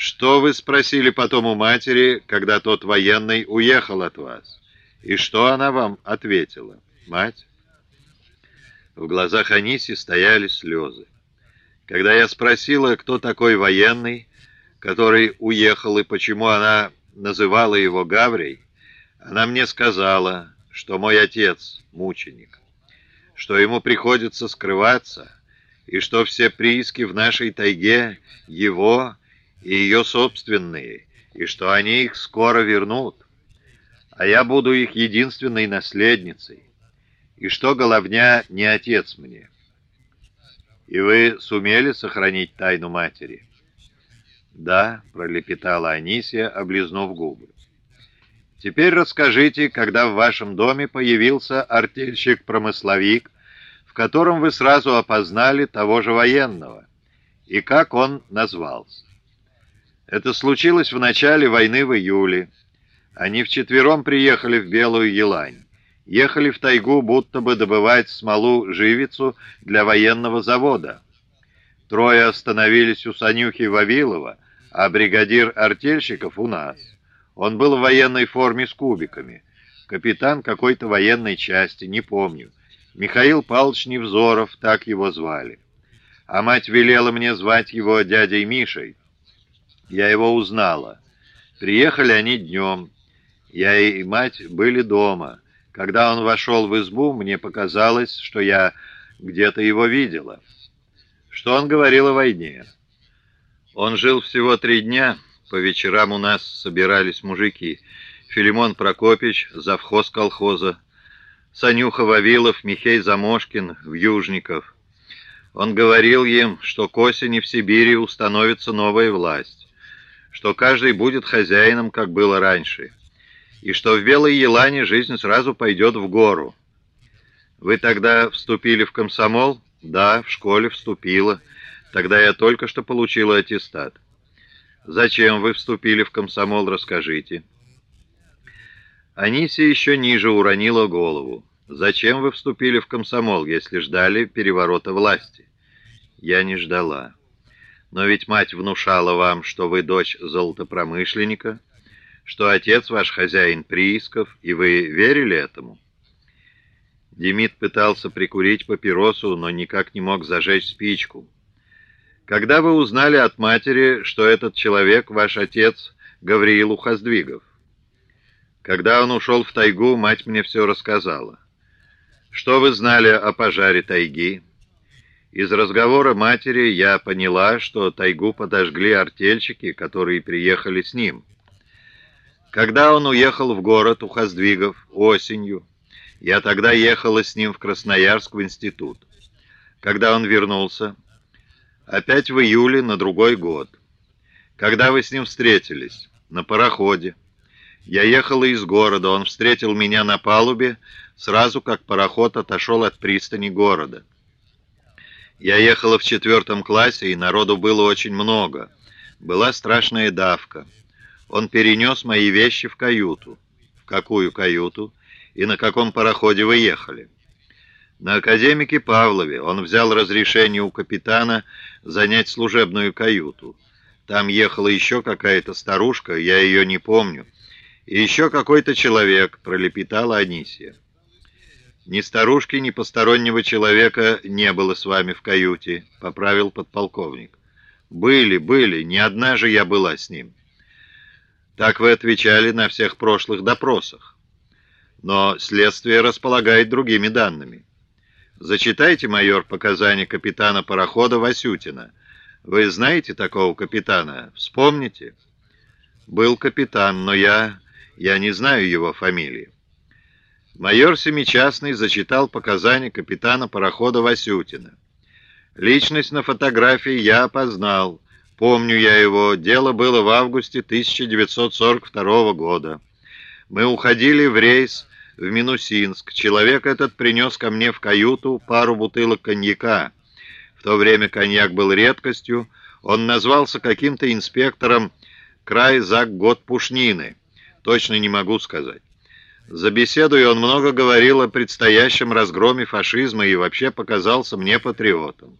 Что вы спросили потом у матери, когда тот военный уехал от вас? И что она вам ответила, мать? В глазах Аниси стояли слезы. Когда я спросила, кто такой военный, который уехал и почему она называла его Гаврий, она мне сказала, что мой отец — мученик, что ему приходится скрываться, и что все прииски в нашей тайге — его и ее собственные, и что они их скоро вернут, а я буду их единственной наследницей, и что головня не отец мне». «И вы сумели сохранить тайну матери?» «Да», — пролепетала Анисия, облизнув губы. «Теперь расскажите, когда в вашем доме появился артельщик-промысловик, в котором вы сразу опознали того же военного, и как он назвался?» Это случилось в начале войны в июле. Они вчетвером приехали в Белую Елань. Ехали в тайгу, будто бы добывать смолу-живицу для военного завода. Трое остановились у Санюхи Вавилова, а бригадир артельщиков у нас. Он был в военной форме с кубиками. Капитан какой-то военной части, не помню. Михаил Павлович Невзоров, так его звали. А мать велела мне звать его дядей Мишей. Я его узнала. Приехали они днем. Я и мать были дома. Когда он вошел в избу, мне показалось, что я где-то его видела. Что он говорил о войне? Он жил всего три дня. По вечерам у нас собирались мужики. Филимон Прокопич, завхоз колхоза, Санюха Вавилов, Михей Замошкин, Вьюжников. Он говорил им, что к осени в Сибири установится новая власть, что каждый будет хозяином, как было раньше, и что в Белой Елане жизнь сразу пойдет в гору. Вы тогда вступили в комсомол? Да, в школе вступила. Тогда я только что получила аттестат. Зачем вы вступили в комсомол, расскажите. Анисия еще ниже уронила голову. Зачем вы вступили в комсомол, если ждали переворота власти? Я не ждала. Но ведь мать внушала вам, что вы дочь золотопромышленника что отец ваш хозяин приисков, и вы верили этому?» Демид пытался прикурить папиросу, но никак не мог зажечь спичку. «Когда вы узнали от матери, что этот человек ваш отец Гавриил Ухоздвигов?» «Когда он ушел в тайгу, мать мне все рассказала. Что вы знали о пожаре тайги?» Из разговора матери я поняла, что тайгу подожгли артельщики, которые приехали с ним. Когда он уехал в город у Хоздвигов осенью, я тогда ехала с ним в Красноярск в институт. Когда он вернулся, опять в июле на другой год. Когда вы с ним встретились? На пароходе. Я ехала из города, он встретил меня на палубе, сразу как пароход отошел от пристани города. Я ехала в четвертом классе, и народу было очень много. Была страшная давка. Он перенес мои вещи в каюту. В какую каюту? И на каком пароходе вы ехали? На академике Павлове он взял разрешение у капитана занять служебную каюту. Там ехала еще какая-то старушка, я ее не помню. И еще какой-то человек, пролепетала Анисия. Ни старушки, ни постороннего человека не было с вами в каюте, поправил подполковник. Были, были, не одна же я была с ним. Так вы отвечали на всех прошлых допросах. Но следствие располагает другими данными. Зачитайте, майор, показания капитана парохода Васютина. Вы знаете такого капитана? Вспомните? Был капитан, но я... я не знаю его фамилии. Майор Семичастный зачитал показания капитана парохода Васютина. Личность на фотографии я опознал. Помню я его, дело было в августе 1942 года. Мы уходили в рейс в Минусинск. Человек этот принес ко мне в каюту пару бутылок коньяка. В то время коньяк был редкостью. Он назвался каким-то инспектором край за год Пушнины. Точно не могу сказать. За беседой он много говорил о предстоящем разгроме фашизма и вообще показался мне патриотом.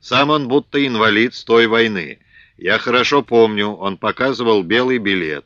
Сам он будто инвалид с той войны. Я хорошо помню, он показывал белый билет.